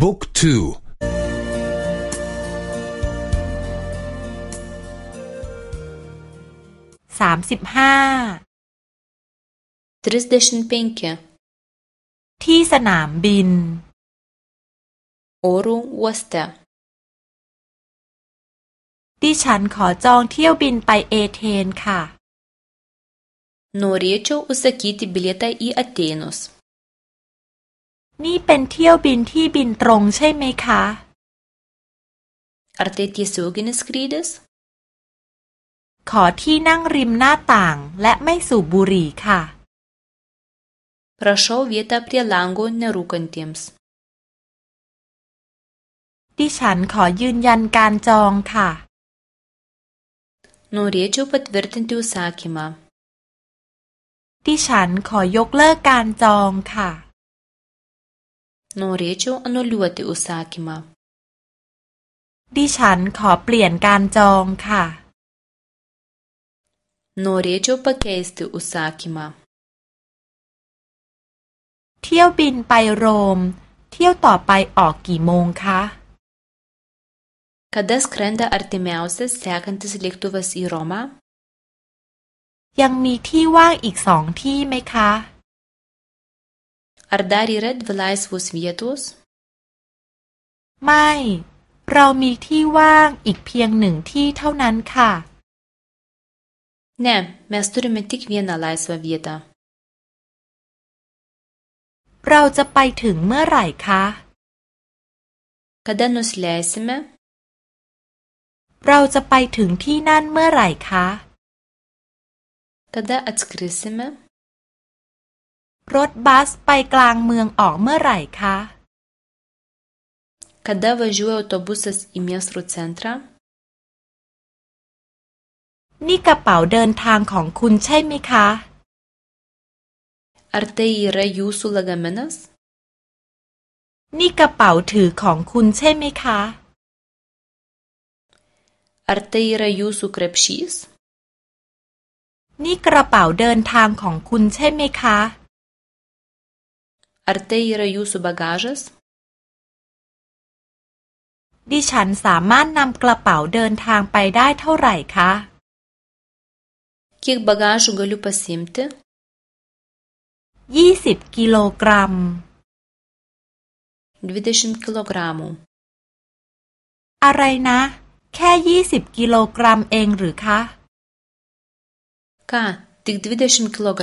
book two สามสิบห้า trisdešimt penki ที่สนามบิน oro uoste ดิฉันขอจองเที่ยวบินไปเอเธนค่ะ Norėčiau užsakyti bilietą į Atėnus. นี่เป็นเที่ยวบินที่บินตรงใช่ไหมคะ Ar tai tiesioginis skrydis? ขอที่นั่งริมหน้าต่างและไม่สูบบุหรี่ค่ะ Prašau vietą prie lango nerūkantiems. ดิฉันขอยืนยันการจองค่ะ Norėčiau patvirtinti užsakymą. ดิฉันขอยกเลิกการจองค่ะ Norėčiau anuliuoti užsakymą. ดิฉันขอเปลี่ยนการจองค่ะ Norėčiau pakeisti užsakymą. เที่ยวบินไปโรม เที่ยวต่อไปออกกี่โมงคะ Kada skrenda artimiausias sekantis lėktuvas į Romą? ยังมีที่ว่างอีกสองที่ไหมคะ Ar dar yra dvi laisvos vietos? ไม่ เรามีที่ว่างอีกเพียงหนึ่งที่เท่านั้นค่ะ Ne, mes turime tik vieną laisvą vietą. เราจะไปถึงเมื่อไหร่คะ Kada nusileisime? เราจะไปถึงที่นั่นเมื่อไหร่คะ Kada atskrisime? รถบัสไปกลางเมืองออกเมื่อไหร่คะ Kada važiuoja autobusas į miesto centrą? นี่กระเป๋าเดินทางของคุณใช่ไหมคะ Ar tai yra jūsų lagaminas? นี่กระเป๋าถือของคุณใช่ไหมคะ Ar tai yra jūsų krepšys? นี่กระเป๋าเดินทางของคุณใช่ไหมคะ Ar tai yra jūsų bagažas? ดิฉันสามารถนำกระเป๋าเดินทางไปได้เท่าไหร่คะ Kiek bagažų galiu pasiimti? ยี่สิบกิโลกรัม 20 kg. อะไรนะ แค่ยี่สิบกิโลกรัมเองหรือคะ Ką, tik 20 kg?